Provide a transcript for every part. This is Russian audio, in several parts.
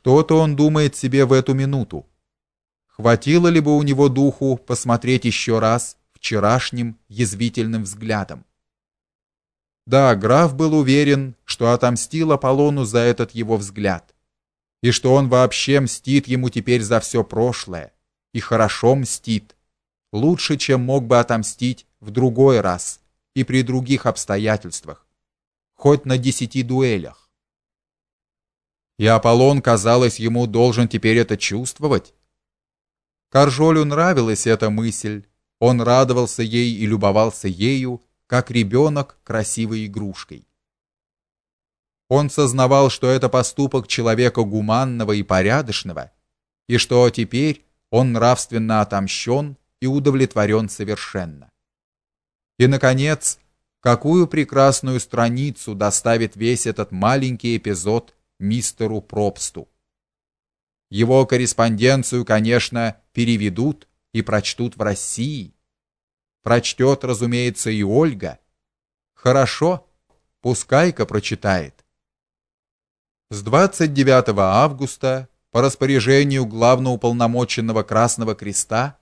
Что-то он думает себе в эту минуту. Хватило ли бы у него духу посмотреть еще раз вчерашним язвительным взглядом? Да, граф был уверен, что отомстил Аполлону за этот его взгляд, и что он вообще мстит ему теперь за все прошлое, и хорошо мстит, лучше, чем мог бы отомстить в другой раз и при других обстоятельствах, хоть на десяти дуэлях. И Аполлон, казалось, ему должен теперь это чувствовать. Каржолю нравилась эта мысль. Он радовался ей и любовался ею, как ребенок красивой игрушкой. Он сознавал, что это поступок человека гуманного и порядочного, и что теперь он нравственно отомщен и удовлетворен совершенно. И наконец, какую прекрасную страницу доставит весь этот маленький эпизод мистеру Пропсту. Его корреспонденцию, конечно, переведут и прочтут в России. Прочтет, разумеется, и Ольга. Хорошо, пускай-ка прочитает. С 29 августа по распоряжению главноуполномоченного Красного Креста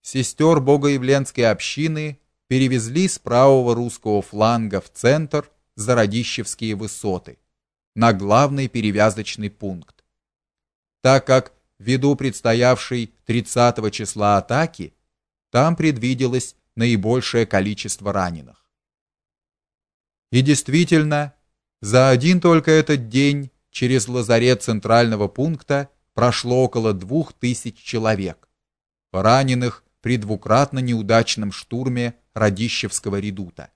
сестер Богоявленской общины перевезли с правого русского фланга в центр за Радищевские высоты на главный перевязочный пункт. Так как ввиду предстоявшей 30 числа атаки там предвиделось наибольшее количество раненых. И действительно, за один только этот день через лазарет центрального пункта прошло около двух тысяч человек, раненых при двукратно неудачном штурме Радищевского редута.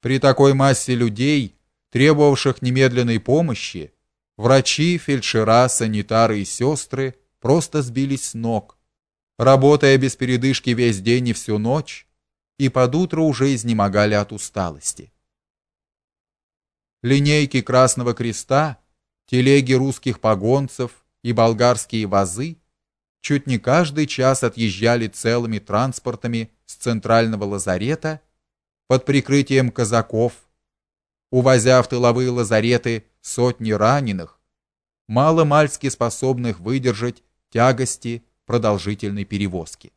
При такой массе людей требовавших немедленной помощи, врачи, фельдшера, санитары и сестры просто сбились с ног, работая без передышки весь день и всю ночь, и под утро уже изнемогали от усталости. Линейки Красного Креста, телеги русских погонцев и болгарские вазы чуть не каждый час отъезжали целыми транспортами с центрального лазарета под прикрытием казаков увозя в тыловые лазареты сотни раненых, мало-мальски способных выдержать тягости продолжительной перевозки.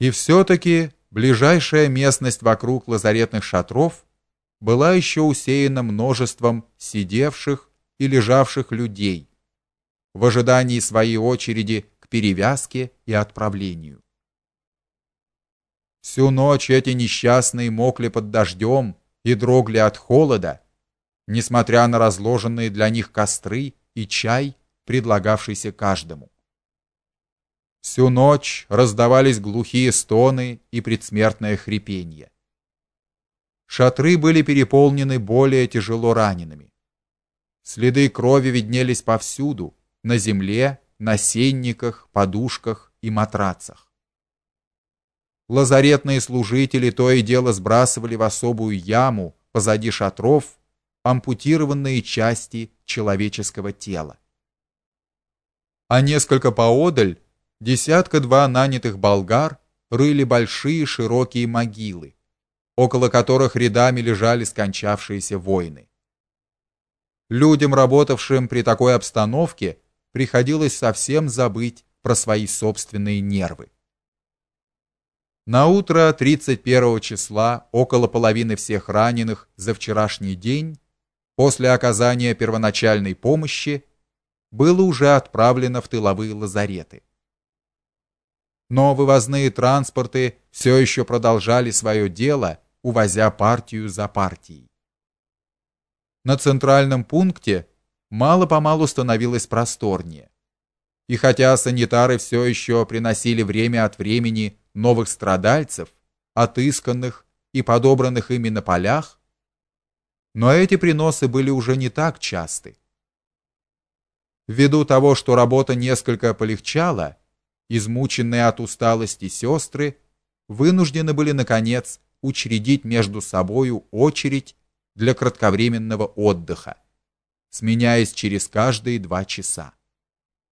И все-таки ближайшая местность вокруг лазаретных шатров была еще усеяна множеством сидевших и лежавших людей в ожидании своей очереди к перевязке и отправлению. Всю ночь эти несчастные мокли под дождем, и дрогли от холода, несмотря на разложенные для них костры и чай, предлагавшийся каждому. Всю ночь раздавались глухие стоны и предсмертное хрипение. Шатры были переполнены более тяжело ранеными. Следы крови виднелись повсюду: на земле, на сенниках, подушках и матрацах. Лазаретные служители то и дело сбрасывали в особую яму позади шатров ампутированные части человеческого тела. А несколько поодаль десятка-два нанятых болгар рыли большие широкие могилы, около которых рядами лежали скончавшиеся воины. Людям, работавшим при такой обстановке, приходилось совсем забыть про свои собственные нервы. На утро 31 числа около половины всех раненых за вчерашний день после оказания первоначальной помощи было уже отправлено в тыловые лазареты. Но вывозные транспорты все еще продолжали свое дело, увозя партию за партией. На центральном пункте мало-помалу становилось просторнее. И хотя санитары все еще приносили время от времени новых страдальцев, отысканных и подобранных ими на полях, но эти приносы были уже не так часты. Ввиду того, что работа несколько полегчала, измученные от усталости сестры вынуждены были наконец учредить между собою очередь для кратковременного отдыха, сменяясь через каждые два часа.